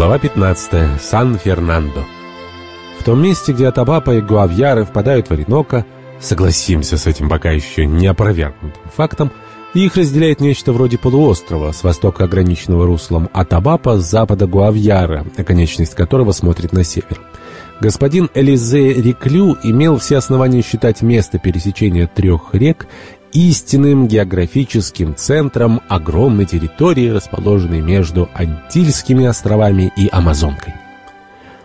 Глава 15. Сан-Фернандо. В том месте, где Атабапа и Гуавьяры впадают в Оренока, согласимся с этим пока еще не опровергнутым фактом, их разделяет нечто вроде полуострова, с востока ограниченного руслом Атабапа, с запада Гуавьяра, оконечность которого смотрит на север. Господин Элизе Реклю имел все основания считать место пересечения трех рек истинным географическим центром огромной территории, расположенной между Антильскими островами и Амазонкой.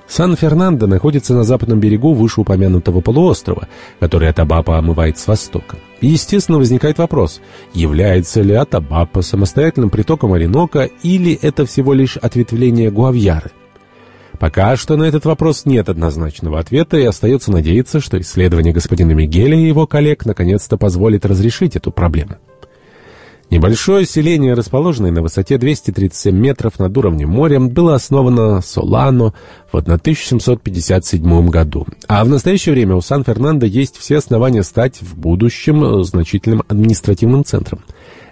Сан-Фернандо находится на западном берегу вышеупомянутого полуострова, который Атабапа омывает с востока. И, естественно, возникает вопрос, является ли Атабапа самостоятельным притоком Оренока или это всего лишь ответвление Гуавьяры? Пока что на этот вопрос нет однозначного ответа, и остается надеяться, что исследование господина Мигеля и его коллег наконец-то позволит разрешить эту проблему. Небольшое селение, расположенное на высоте 237 метров над уровнем моря, было основано Солано в 1757 году. А в настоящее время у Сан-Фернандо есть все основания стать в будущем значительным административным центром.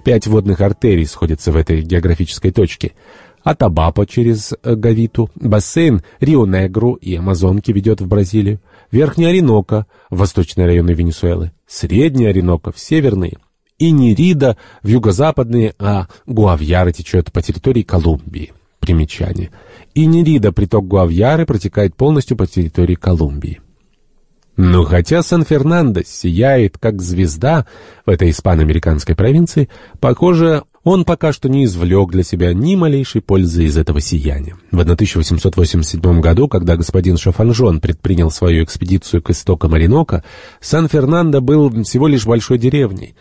Пять водных артерий сходятся в этой географической точке – Атабапа через э, Гавиту, бассейн Рио-Негру и Амазонки ведет в Бразилию, Верхняя Оренока в восточные районы Венесуэлы, Средняя Оренока в северные, и Нерида в юго-западные, а Гуавьяра течет по территории Колумбии. Примечание. И Нерида, приток Гуавьяры, протекает полностью по территории Колумбии. Но хотя Сан-Фернандо сияет как звезда в этой испано-американской провинции, похоже, он пока что не извлек для себя ни малейшей пользы из этого сияния. В 1887 году, когда господин Шафанжон предпринял свою экспедицию к истокам Оренока, Сан-Фернандо был всего лишь большой деревней.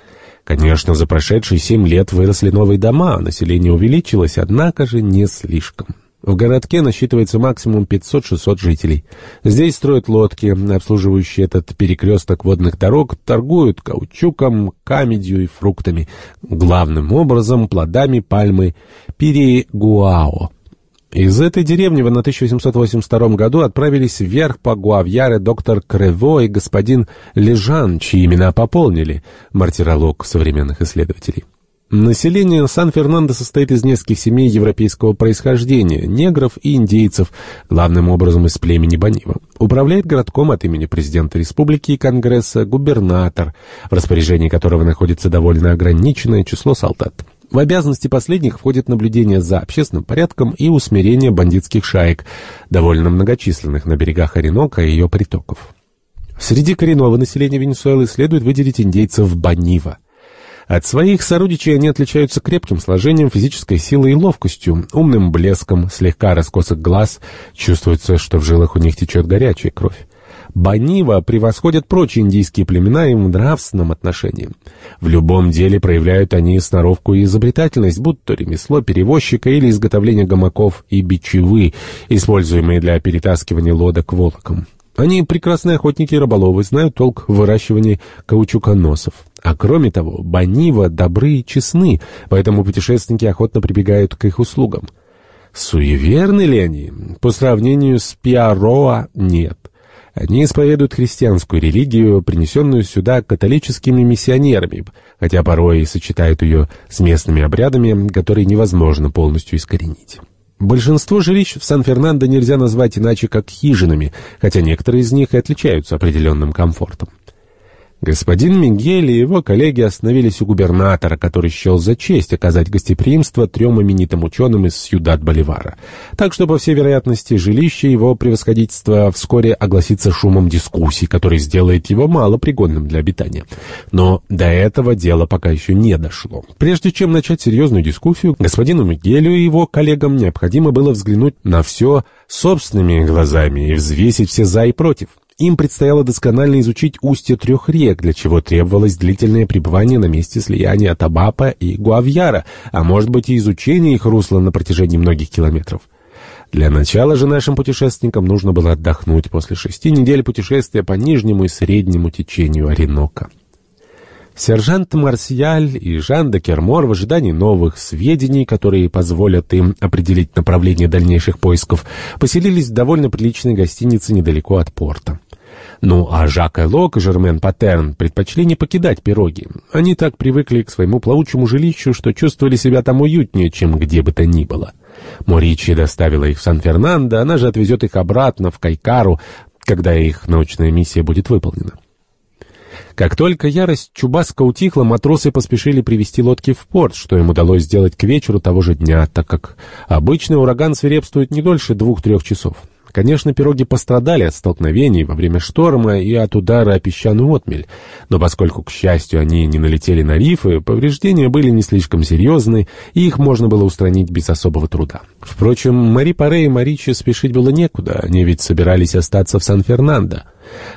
Конечно, за прошедшие семь лет выросли новые дома, население увеличилось, однако же не слишком. В городке насчитывается максимум 500-600 жителей. Здесь строят лодки, обслуживающие этот перекресток водных дорог, торгуют каучуком, камедью и фруктами, главным образом плодами пальмы Пиригуао. Из этой деревни в 1882 году отправились вверх по Гуавьяре доктор Крево и господин Лежан, чьи имена пополнили мартиролог современных исследователей. Население Сан-Фернандо состоит из нескольких семей европейского происхождения, негров и индейцев, главным образом из племени Банива. Управляет городком от имени президента республики и конгресса губернатор, в распоряжении которого находится довольно ограниченное число солдат. В обязанности последних входит наблюдение за общественным порядком и усмирение бандитских шаек, довольно многочисленных на берегах Оренока и ее притоков. Среди коренного населения Венесуэлы следует выделить индейцев Банива. От своих сородичей они отличаются крепким сложением, физической силой и ловкостью, умным блеском, слегка раскосок глаз. Чувствуется, что в жилах у них течет горячая кровь. Банива превосходят прочие индийские племена им в нравственном отношении. В любом деле проявляют они сноровку и изобретательность, будь то ремесло перевозчика или изготовление гамаков и бичевы, используемые для перетаскивания лодок волоком. Они прекрасные охотники и рыболовы, знают толк в выращивании каучуконосов. А кроме того, Банива добры и честны, поэтому путешественники охотно прибегают к их услугам. Суеверны ли они? По сравнению с Пиароа нет. Они исповедуют христианскую религию, принесенную сюда католическими миссионерами, хотя порой и сочетают ее с местными обрядами, которые невозможно полностью искоренить. Большинство жилищ в Сан-Фернандо нельзя назвать иначе как хижинами, хотя некоторые из них и отличаются определенным комфортом. Господин Мигель и его коллеги остановились у губернатора, который счел за честь оказать гостеприимство трем именитым ученым из Сьюдад-Боливара. Так что, по всей вероятности, жилище его превосходительства вскоре огласится шумом дискуссий, который сделает его малопригодным для обитания. Но до этого дело пока еще не дошло. Прежде чем начать серьезную дискуссию, господину Мигелю и его коллегам необходимо было взглянуть на все собственными глазами и взвесить все «за» и «против». Им предстояло досконально изучить устье трех рек, для чего требовалось длительное пребывание на месте слияния Табапа и Гуавьяра, а может быть и изучение их русла на протяжении многих километров. Для начала же нашим путешественникам нужно было отдохнуть после шести недель путешествия по нижнему и среднему течению Оренока. Сержант Марсиаль и Жан де Кермор в ожидании новых сведений, которые позволят им определить направление дальнейших поисков, поселились в довольно приличной гостинице недалеко от порта. Ну, а Жак Элок и Жермен Паттерн предпочли не покидать пироги. Они так привыкли к своему плавучему жилищу, что чувствовали себя там уютнее, чем где бы то ни было. Моричи доставила их в Сан-Фернандо, она же отвезет их обратно в Кайкару, когда их научная миссия будет выполнена. Как только ярость Чубаска утихла, матросы поспешили привести лодки в порт, что им удалось сделать к вечеру того же дня, так как обычный ураган свирепствует не дольше двух-трех часов. Конечно, пироги пострадали от столкновений во время шторма и от удара о песчаную отмель, но поскольку, к счастью, они не налетели на рифы, повреждения были не слишком серьезны, и их можно было устранить без особого труда. Впрочем, Мари Паре и Маричи спешить было некуда, они ведь собирались остаться в Сан-Фернандо.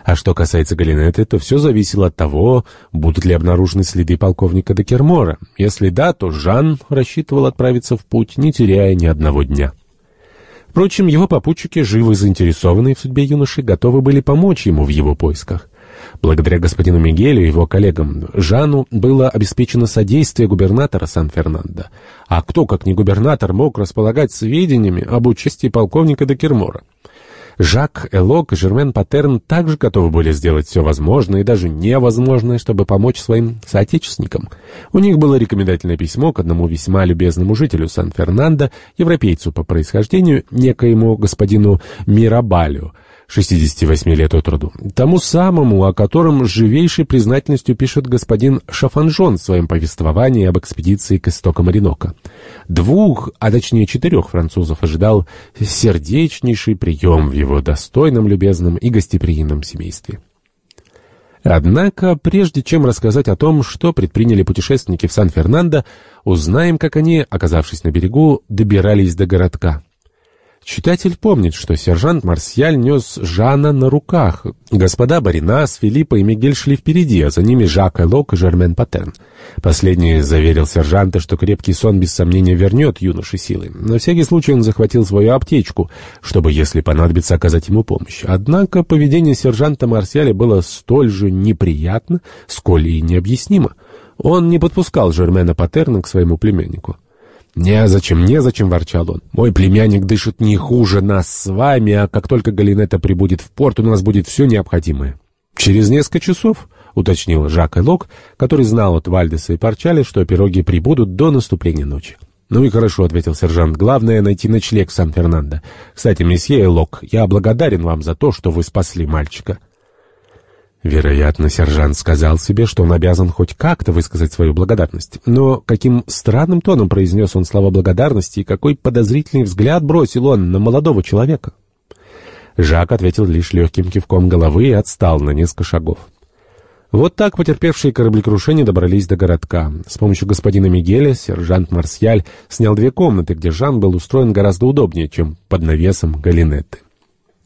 А что касается Галинеты, то все зависело от того, будут ли обнаружены следы полковника Декермора. Если да, то Жан рассчитывал отправиться в путь, не теряя ни одного дня. Впрочем, его попутчики, живы заинтересованные в судьбе юноши, готовы были помочь ему в его поисках. Благодаря господину Мигелю и его коллегам Жану было обеспечено содействие губернатора Сан-Фернандо. А кто, как не губернатор, мог располагать сведениями об участии полковника Декермора? Жак Элок и Жермен Паттерн также готовы были сделать все возможное и даже невозможное, чтобы помочь своим соотечественникам. У них было рекомендательное письмо к одному весьма любезному жителю Сан-Фернандо, европейцу по происхождению, некоему господину Мирабалю, 68 лет от роду. Тому самому, о котором с живейшей признательностью пишет господин Шафанжон в своем повествовании об экспедиции к истокам Оренока. Двух, а точнее четырех французов ожидал сердечнейший прием в его достойном, любезном и гостеприимном семействе. Однако, прежде чем рассказать о том, что предприняли путешественники в Сан-Фернандо, узнаем, как они, оказавшись на берегу, добирались до городка. Читатель помнит, что сержант Марсиаль нес Жана на руках. Господа Баринас, Филиппа и Мигель шли впереди, а за ними Жак Элок и Жермен Патен. Последний заверил сержанта, что крепкий сон без сомнения вернет юноше силы. На всякий случай он захватил свою аптечку, чтобы, если понадобится, оказать ему помощь. Однако поведение сержанта Марсиаля было столь же неприятно, сколь и необъяснимо. Он не подпускал Жермена Патерна к своему племяннику. «Незачем, незачем», — ворчал он. «Мой племянник дышит не хуже нас с вами, а как только Галинета прибудет в порт, у нас будет все необходимое». «Через несколько часов», — уточнил Жак Элок, который знал от Вальдеса и Парчали, что пироги прибудут до наступления ночи. «Ну и хорошо», — ответил сержант. «Главное — найти ночлег Сан-Фернандо. Кстати, месье Элок, я благодарен вам за то, что вы спасли мальчика». Вероятно, сержант сказал себе, что он обязан хоть как-то высказать свою благодарность. Но каким странным тоном произнес он слова благодарности и какой подозрительный взгляд бросил он на молодого человека. Жак ответил лишь легким кивком головы и отстал на несколько шагов. Вот так потерпевшие кораблекрушение добрались до городка. С помощью господина Мигеля сержант Марсиаль снял две комнаты, где Жан был устроен гораздо удобнее, чем под навесом галинеты.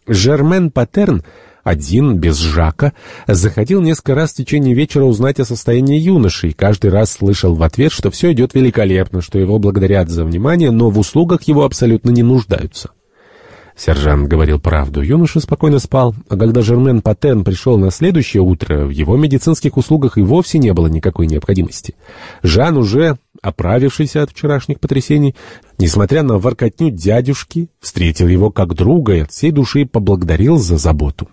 Жермен Патерн один, без Жака, заходил несколько раз в течение вечера узнать о состоянии юноши и каждый раз слышал в ответ, что все идет великолепно, что его благодарят за внимание, но в услугах его абсолютно не нуждаются. Сержант говорил правду. Юноша спокойно спал, а когда Жермен Патен пришел на следующее утро, в его медицинских услугах и вовсе не было никакой необходимости. Жан уже, оправившийся от вчерашних потрясений, несмотря на воркотню дядюшки, встретил его как друга и от всей души поблагодарил за заботу.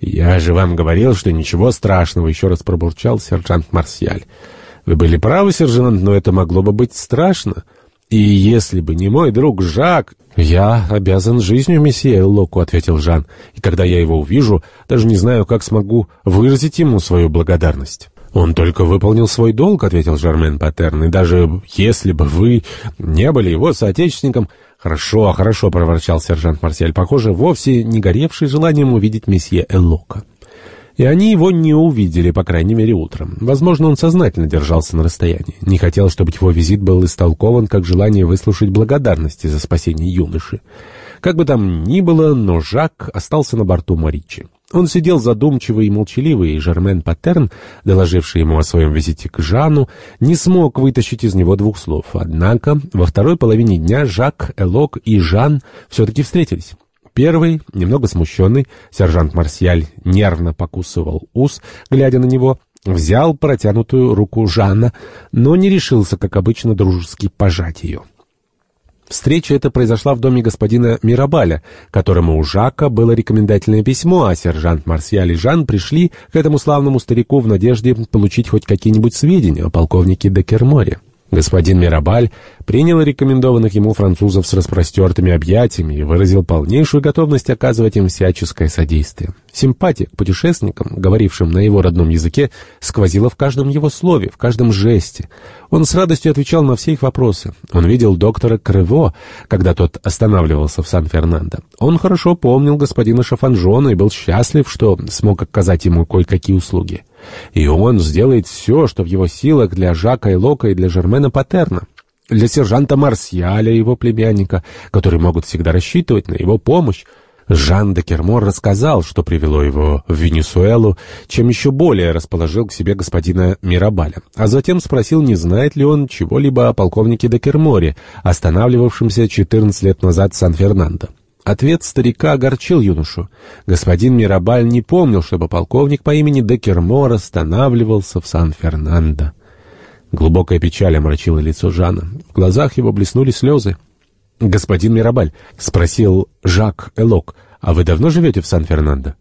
«Я же вам говорил, что ничего страшного», — еще раз пробурчал сержант Марсиаль. «Вы были правы, сержант, но это могло бы быть страшно. И если бы не мой друг Жак...» «Я обязан жизнью месье Локу», — ответил Жан. «И когда я его увижу, даже не знаю, как смогу выразить ему свою благодарность». «Он только выполнил свой долг», — ответил Жармен Патерн, «и даже если бы вы не были его соотечественником...» «Хорошо, хорошо», — проворчал сержант Марсель, похоже, вовсе не горевший желанием увидеть месье Эллока. И они его не увидели, по крайней мере, утром. Возможно, он сознательно держался на расстоянии. Не хотел, чтобы его визит был истолкован как желание выслушать благодарности за спасение юноши. Как бы там ни было, но Жак остался на борту Маричи. Он сидел задумчивый и молчаливый, и Жермен Паттерн, доложивший ему о своем визите к Жану, не смог вытащить из него двух слов. Однако во второй половине дня Жак, Элок и Жан все-таки встретились. Первый, немного смущенный, сержант Марсиаль нервно покусывал ус, глядя на него, взял протянутую руку Жанна, но не решился, как обычно, дружески пожать ее. Встреча эта произошла в доме господина Мирабаля, которому у Жака было рекомендательное письмо, а сержант Марсиаль и Жан пришли к этому славному старику в надежде получить хоть какие-нибудь сведения о полковнике Декерморе. Господин Мирабаль принял рекомендованных ему французов с распростертыми объятиями и выразил полнейшую готовность оказывать им всяческое содействие. Симпатия к путешественникам, говорившим на его родном языке, сквозила в каждом его слове, в каждом жесте. Он с радостью отвечал на все их вопросы. Он видел доктора Крево, когда тот останавливался в Сан-Фернандо. Он хорошо помнил господина Шафанжона и был счастлив, что смог оказать ему кое-какие услуги. И он сделает все, что в его силах для Жака и Лока и для Жермена Патерна, для сержанта Марсиаля и его племянника, которые могут всегда рассчитывать на его помощь. Жан де Кермор рассказал, что привело его в Венесуэлу, чем еще более расположил к себе господина Мирабаля, а затем спросил, не знает ли он чего-либо о полковнике де Керморе, останавливавшемся 14 лет назад в Сан-Фернандо. Ответ старика огорчил юношу. Господин Мирабаль не помнил, чтобы полковник по имени Декермор останавливался в Сан-Фернандо. Глубокая печаль омрачила лицо Жана. В глазах его блеснули слезы. «Господин Мирабаль», — спросил Жак Элок, — «а вы давно живете в Сан-Фернандо?»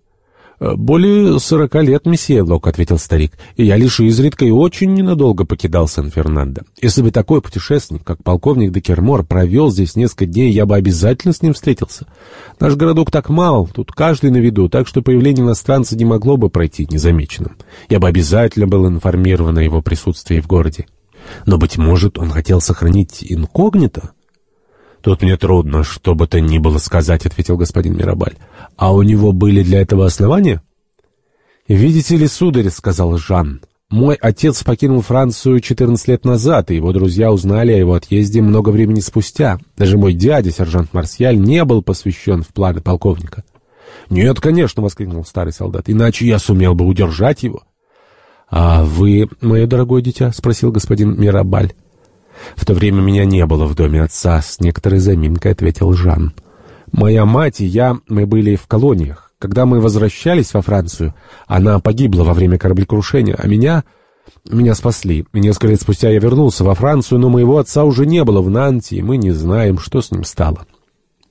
«Э, «Более сорока лет, месье Лок», — ответил старик, — «и я лишь изредка и очень ненадолго покидал Сан-Фернандо. Если бы такой путешественник, как полковник Декермор, провел здесь несколько дней, я бы обязательно с ним встретился. Наш городок так мал, тут каждый на виду, так что появление иностранца не могло бы пройти незамеченным. Я бы обязательно был информирован о его присутствии в городе. Но, быть может, он хотел сохранить инкогнито?» «Тут мне трудно, что бы то ни было сказать», — ответил господин Мирабаль. «А у него были для этого основания?» «Видите ли, сударь», — сказал Жан, — «мой отец покинул Францию 14 лет назад, и его друзья узнали о его отъезде много времени спустя. Даже мой дядя, сержант Марсиаль, не был посвящен в планы полковника». «Нет, конечно», — воскликнул старый солдат, — «иначе я сумел бы удержать его». «А вы, мое дорогое дитя?» — спросил господин Мирабаль. «В то время меня не было в доме отца», — с некоторой заминкой ответил Жан. «Моя мать и я, мы были в колониях. Когда мы возвращались во Францию, она погибла во время кораблекрушения, а меня... Меня спасли. Несколько лет спустя я вернулся во Францию, но моего отца уже не было в Нанте, и мы не знаем, что с ним стало».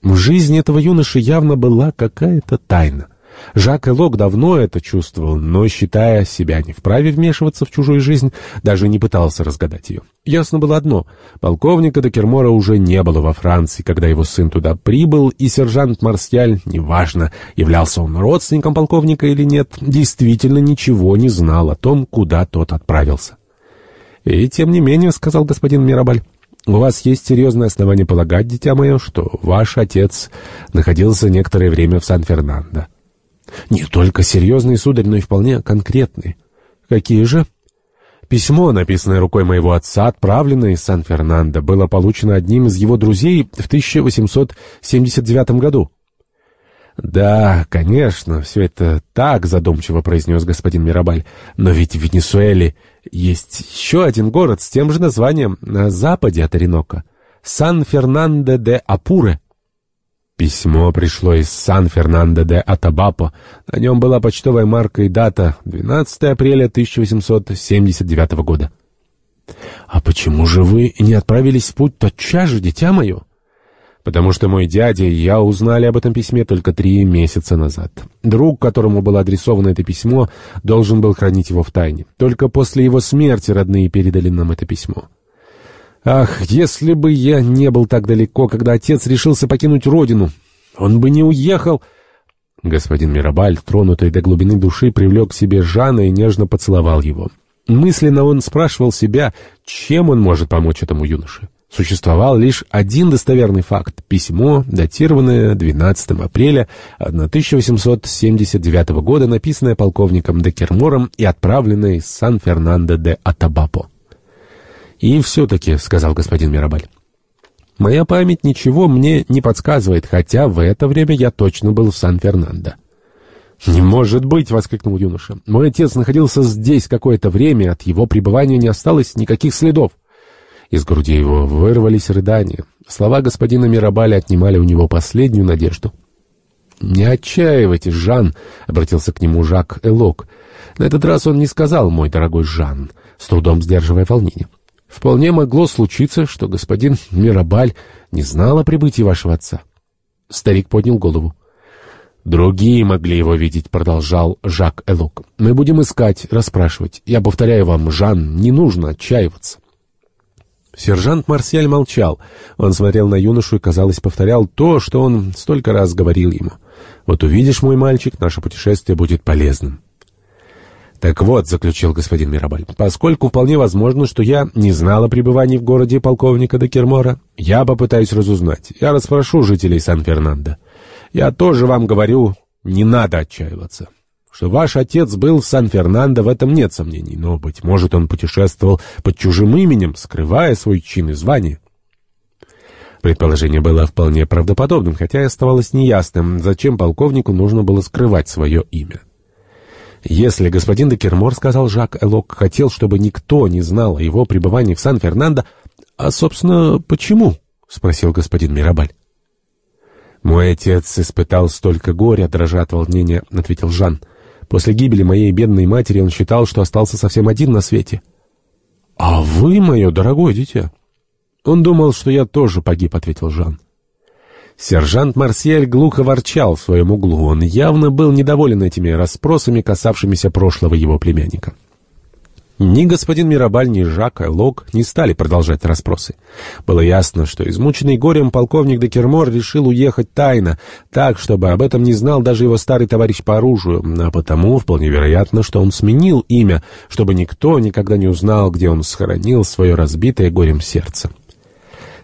В жизни этого юноши явно была какая-то тайна. Жак Элок давно это чувствовал, но, считая себя не вправе вмешиваться в чужую жизнь, даже не пытался разгадать ее. Ясно было одно — полковника Декермора уже не было во Франции, когда его сын туда прибыл, и сержант Марсиаль, неважно, являлся он родственником полковника или нет, действительно ничего не знал о том, куда тот отправился. «И тем не менее», — сказал господин Мирабаль, — «у вас есть серьезное основание полагать, дитя мое, что ваш отец находился некоторое время в Сан-Фернандо». Не только серьезные, сударь, но и вполне конкретные. Какие же? Письмо, написанное рукой моего отца, отправленное из Сан-Фернандо, было получено одним из его друзей в 1879 году. «Да, конечно, все это так», — задумчиво произнес господин Мирабаль. «Но ведь в Венесуэле есть еще один город с тем же названием на западе от Оренока — Сан-Фернандо-де-Апуре». Письмо пришло из Сан-Фернандо-де-Атабапо. На нем была почтовая марка и дата 12 апреля 1879 года. «А почему же вы не отправились в путь тотчас же, дитя мое?» «Потому что мой дядя и я узнали об этом письме только три месяца назад. Друг, которому было адресовано это письмо, должен был хранить его в тайне. Только после его смерти родные передали нам это письмо». Ах, если бы я не был так далеко, когда отец решился покинуть родину, он бы не уехал. Господин Мирабаль, тронутый до глубины души, привлек к себе Жана и нежно поцеловал его. Мысленно он спрашивал себя, чем он может помочь этому юноше. Существовал лишь один достоверный факт — письмо, датированное 12 апреля 1879 года, написанное полковником Декермором и отправленное из Сан-Фернандо де Атабапо. «И все-таки», — сказал господин Мирабаль, — «моя память ничего мне не подсказывает, хотя в это время я точно был в Сан-Фернандо». «Не может быть!» — воскликнул юноша. «Мой отец находился здесь какое-то время, от его пребывания не осталось никаких следов». Из груди его вырвались рыдания. Слова господина Мирабаля отнимали у него последнюю надежду. «Не отчаивайтесь, Жан», — обратился к нему Жак Элок. На этот раз он не сказал «мой дорогой Жан», с трудом сдерживая волнение. Вполне могло случиться, что господин Мирабаль не знал о прибытии вашего отца. Старик поднял голову. «Другие могли его видеть», — продолжал Жак Элок. «Мы будем искать, расспрашивать. Я повторяю вам, Жан, не нужно отчаиваться». Сержант Марсиаль молчал. Он смотрел на юношу и, казалось, повторял то, что он столько раз говорил ему. «Вот увидишь, мой мальчик, наше путешествие будет полезным». «Так вот», — заключил господин Мирабаль, — «поскольку вполне возможно, что я не знал о пребывании в городе полковника Декермора, я попытаюсь разузнать. Я расспрошу жителей Сан-Фернандо. Я тоже вам говорю, не надо отчаиваться. Что ваш отец был в Сан-Фернандо, в этом нет сомнений, но, быть может, он путешествовал под чужим именем, скрывая свой чин и звание». Предположение было вполне правдоподобным, хотя и оставалось неясным, зачем полковнику нужно было скрывать свое имя. Если господин де Кермор, сказал Жак Элок, хотел, чтобы никто не знал о его пребывании в Сан-Фернандо, а, собственно, почему? — спросил господин Мирабаль. «Мой отец испытал столько горя, дрожа от волнения», — ответил Жан. «После гибели моей бедной матери он считал, что остался совсем один на свете». «А вы, мое дорогое дитя?» «Он думал, что я тоже погиб», — ответил Жан. Сержант Марсиаль глухо ворчал в своем углу. Он явно был недоволен этими расспросами, касавшимися прошлого его племянника. Ни господин Мирабаль, ни Жак Лок не стали продолжать расспросы. Было ясно, что измученный горем полковник де Кермор решил уехать тайно, так, чтобы об этом не знал даже его старый товарищ по оружию, а потому вполне вероятно, что он сменил имя, чтобы никто никогда не узнал, где он схоронил свое разбитое горем сердце.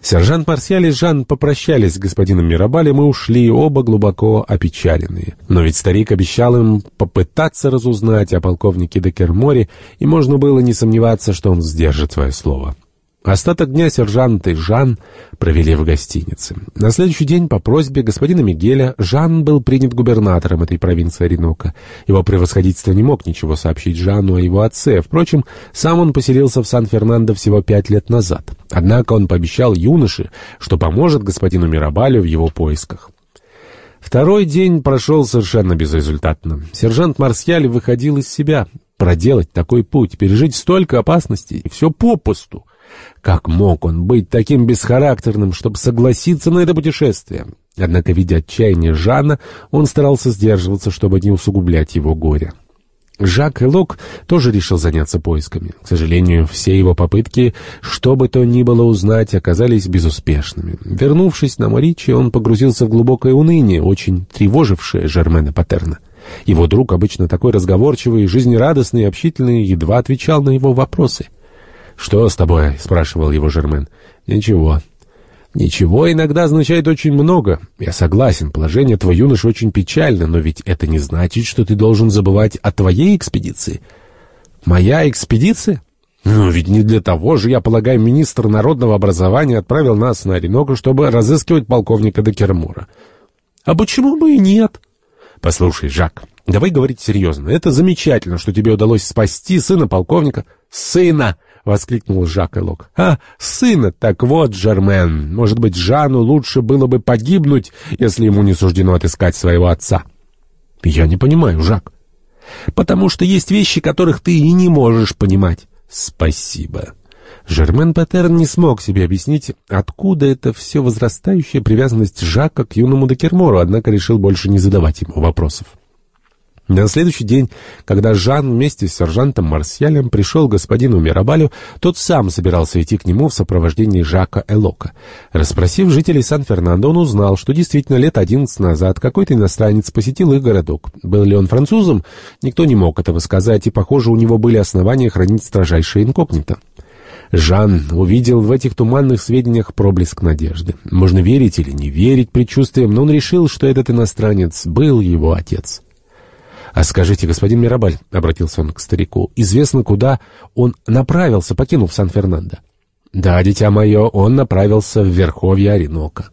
Сержант Марсиаль и Жан попрощались с господином Мирабалем и ушли, оба глубоко опечаленные. Но ведь старик обещал им попытаться разузнать о полковнике Декерморе, и можно было не сомневаться, что он сдержит свое слово. Остаток дня сержант и Жан провели в гостинице. На следующий день по просьбе господина Мигеля Жан был принят губернатором этой провинции Оренока. Его превосходительство не мог ничего сообщить Жану о его отце. Впрочем, сам он поселился в Сан-Фернандо всего пять лет назад. Однако он пообещал юноше, что поможет господину Мирабалю в его поисках. Второй день прошел совершенно безрезультатно. Сержант Марсьяль выходил из себя. Проделать такой путь, пережить столько опасностей, и все попусту. Как мог он быть таким бесхарактерным, чтобы согласиться на это путешествие? Однако, видя отчаяние Жана, он старался сдерживаться, чтобы не усугублять его горе. Жак Элок тоже решил заняться поисками. К сожалению, все его попытки, что бы то ни было узнать, оказались безуспешными. Вернувшись на Маричи, он погрузился в глубокое уныние, очень тревожившее Жермена Патерна. Его друг, обычно такой разговорчивый, жизнерадостный и общительный, едва отвечал на его вопросы — «Что с тобой?» — спрашивал его Жермен. «Ничего». «Ничего иногда означает очень много. Я согласен, положение твоего юноши очень печально, но ведь это не значит, что ты должен забывать о твоей экспедиции». «Моя экспедиция?» «Ну, ведь не для того же, я полагаю, министр народного образования отправил нас на Ореноку, чтобы разыскивать полковника Декермора». «А почему бы и нет?» «Послушай, Жак, давай говорить серьезно. Это замечательно, что тебе удалось спасти сына полковника». «Сына!» — воскликнул Жак Элок. «А, сына! Так вот, Жермен, может быть, Жану лучше было бы погибнуть, если ему не суждено отыскать своего отца?» «Я не понимаю, Жак». «Потому что есть вещи, которых ты и не можешь понимать». «Спасибо». Жермен Патерн не смог себе объяснить, откуда эта все возрастающая привязанность Жака к юному Декермору, однако решил больше не задавать ему вопросов. На следующий день, когда Жан вместе с сержантом Марсиалем пришел к господину Мирабалю, тот сам собирался идти к нему в сопровождении Жака Элока. Расспросив жителей Сан-Фернандо, он узнал, что действительно лет одиннадцать назад какой-то иностранец посетил их городок. Был ли он французом? Никто не мог этого сказать, и, похоже, у него были основания хранить строжайшее инкогнито. Жан увидел в этих туманных сведениях проблеск надежды. Можно верить или не верить предчувствиям, но он решил, что этот иностранец был его отец. «А скажите, господин Мирабаль», — обратился он к старику, — «известно, куда он направился, покинув Сан-Фернандо?» «Да, дитя мое, он направился в Верховье Оренока».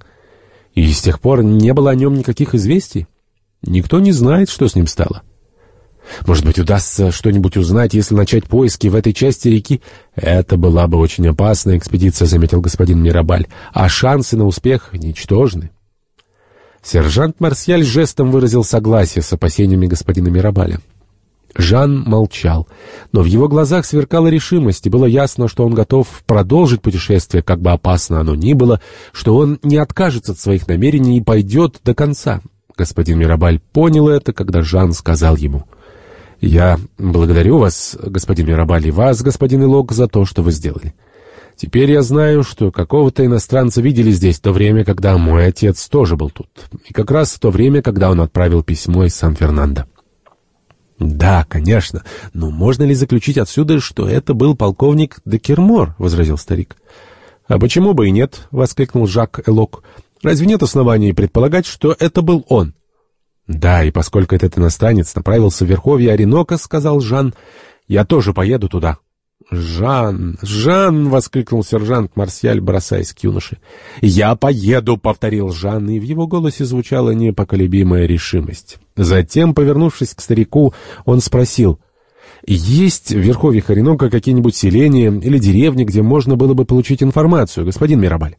«И с тех пор не было о нем никаких известий?» «Никто не знает, что с ним стало». «Может быть, удастся что-нибудь узнать, если начать поиски в этой части реки?» «Это была бы очень опасная экспедиция», — заметил господин Мирабаль, «а шансы на успех ничтожны». Сержант Марсиаль жестом выразил согласие с опасениями господина Мирабаля. Жан молчал, но в его глазах сверкала решимость, и было ясно, что он готов продолжить путешествие, как бы опасно оно ни было, что он не откажется от своих намерений и пойдет до конца. Господин Мирабаль понял это, когда Жан сказал ему, «Я благодарю вас, господин Мирабаль, и вас, господин Илок, за то, что вы сделали. Теперь я знаю, что какого-то иностранца видели здесь в то время, когда мой отец тоже был тут, и как раз в то время, когда он отправил письмо из Сан-Фернандо». «Да, конечно. Но можно ли заключить отсюда, что это был полковник Декермор?» — возразил старик. «А почему бы и нет?» — воскликнул Жак Элок. «Разве нет оснований предполагать, что это был он?» «Да, и поскольку этот иностранец направился в Верховье Оренока, — сказал Жан, — я тоже поеду туда». «Жан! Жан!» — воскликнул сержант Марсиаль, бросаясь к юноше. «Я поеду!» — повторил Жан, и в его голосе звучала непоколебимая решимость. Затем, повернувшись к старику, он спросил, «Есть в Верховье Харинока какие-нибудь селения или деревни, где можно было бы получить информацию, господин Мирабаль?»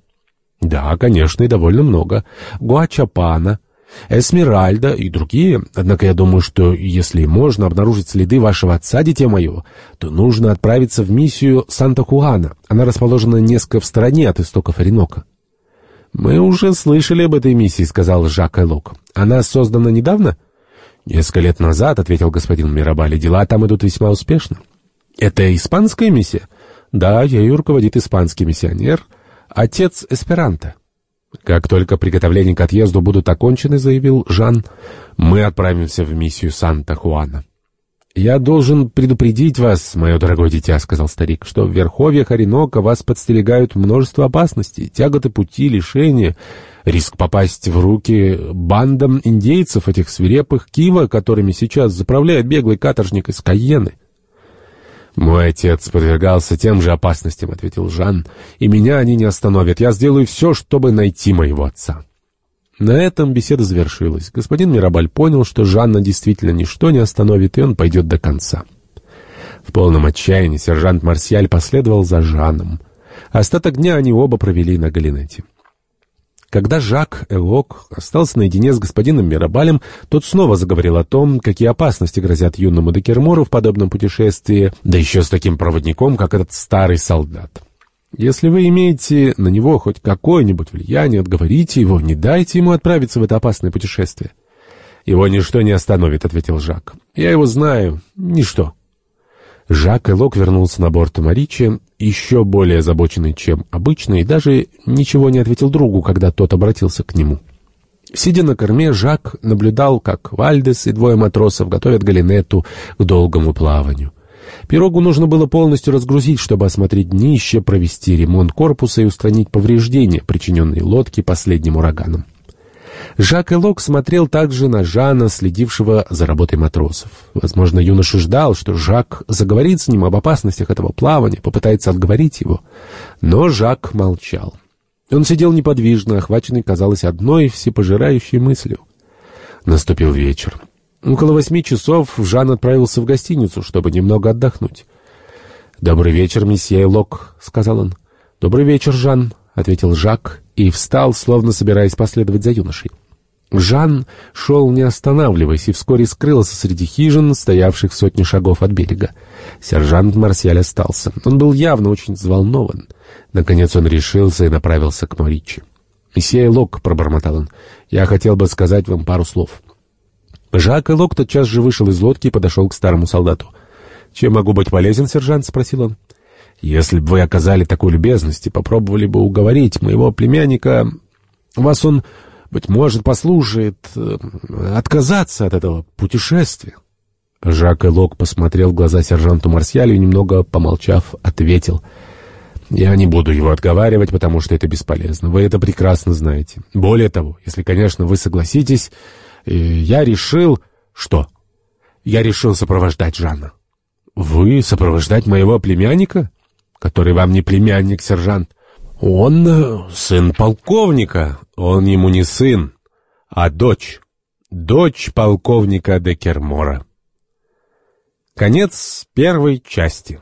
«Да, конечно, и довольно много. Гуачапана». Эсмеральда и другие. Однако я думаю, что если можно обнаружить следы вашего отца, дитя мое, то нужно отправиться в миссию Санта-Хуана. Она расположена несколько в стороне от истоков Оренока. «Мы уже слышали об этой миссии», — сказал Жак Элок. «Она создана недавно?» «Несколько лет назад», — ответил господин Мирабали, — «дела там идут весьма успешно». «Это испанская миссия?» «Да, ею руководит испанский миссионер, отец Эсперанто». «Как только приготовления к отъезду будут окончены, — заявил Жан, — мы отправимся в миссию Санта-Хуана». «Я должен предупредить вас, мое дорогое дитя, — сказал старик, — что в верховьях Оренока вас подстерегают множество опасностей, тяготы пути, лишения, риск попасть в руки бандам индейцев, этих свирепых кива, которыми сейчас заправляет беглый каторжник из Кайены. «Мой отец подвергался тем же опасностям», — ответил Жан, — «и меня они не остановят. Я сделаю все, чтобы найти моего отца». На этом беседа завершилась. Господин Мирабаль понял, что Жанна действительно ничто не остановит, и он пойдет до конца. В полном отчаянии сержант Марсиаль последовал за Жаном. Остаток дня они оба провели на Галинете. Когда Жак Элок остался наедине с господином Мирабалем, тот снова заговорил о том, какие опасности грозят юному Декермору в подобном путешествии, да еще с таким проводником, как этот старый солдат. Если вы имеете на него хоть какое-нибудь влияние, отговорите его, не дайте ему отправиться в это опасное путешествие. «Его ничто не остановит», — ответил Жак. «Я его знаю. Ничто». Жак Элок вернулся на борт Маричи, еще более озабоченный, чем обычно, и даже ничего не ответил другу, когда тот обратился к нему. Сидя на корме, Жак наблюдал, как Вальдес и двое матросов готовят Галинету к долгому плаванию. Пирогу нужно было полностью разгрузить, чтобы осмотреть днище, провести ремонт корпуса и устранить повреждения, причиненные лодке последним ураганом. Жак Элок смотрел также на Жана, следившего за работой матросов. Возможно, юноша ждал, что Жак заговорит с ним об опасностях этого плавания, попытается отговорить его. Но Жак молчал. Он сидел неподвижно, охваченный, казалось, одной всепожирающей мыслью. Наступил вечер. Около восьми часов Жан отправился в гостиницу, чтобы немного отдохнуть. «Добрый вечер, месье Лок», — сказал он. «Добрый вечер, Жан», — ответил Жак и встал, словно собираясь последовать за юношей. Жан шел не останавливаясь и вскоре скрылся среди хижин, стоявших сотни шагов от берега. Сержант Марсиаль остался. Он был явно очень взволнован. Наконец он решился и направился к Моричи. «Месье Лок», — пробормотал он, — «я хотел бы сказать вам пару слов». Жак и Лок тотчас же вышел из лодки и подошел к старому солдату. «Чем могу быть полезен, сержант?» — спросил он. Если бы вы оказали такую любезность и попробовали бы уговорить моего племянника, вас он, быть может, послушает э, отказаться от этого путешествия. Жак Элок посмотрел в глаза сержанту Марсиалю и, немного помолчав, ответил. «Я не буду его отговаривать, потому что это бесполезно. Вы это прекрасно знаете. Более того, если, конечно, вы согласитесь, э, я решил...» «Что?» «Я решил сопровождать Жанна». «Вы сопровождать моего племянника?» Который вам не племянник, сержант. Он э, сын полковника. Он ему не сын, а дочь. Дочь полковника Декермора. Конец первой части.